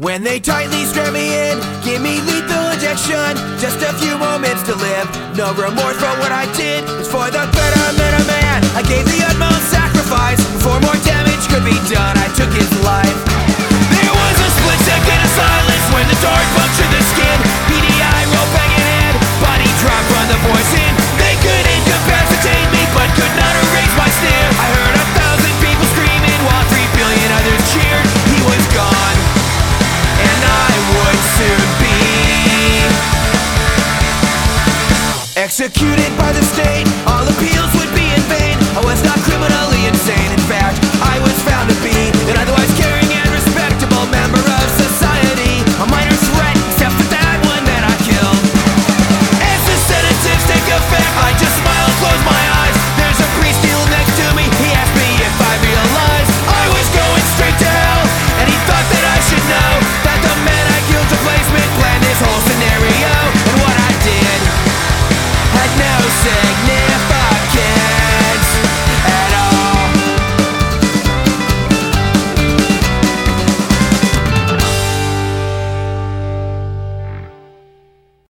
When they tightly strap me in, give me lethal injection. Just a few moments to live. No remorse for what I did. Executed by the state.